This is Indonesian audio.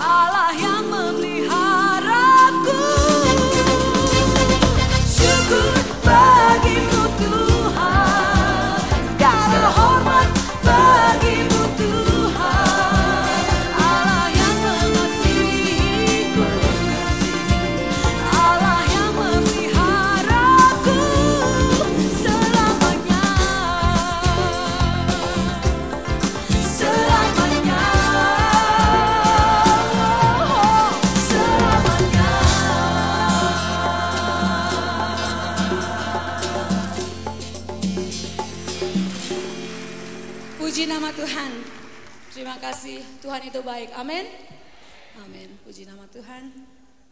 啊 Puji nama Tuhan. Terima kasih Tuhan itu baik. Amin. Amin. Puji nama Tuhan.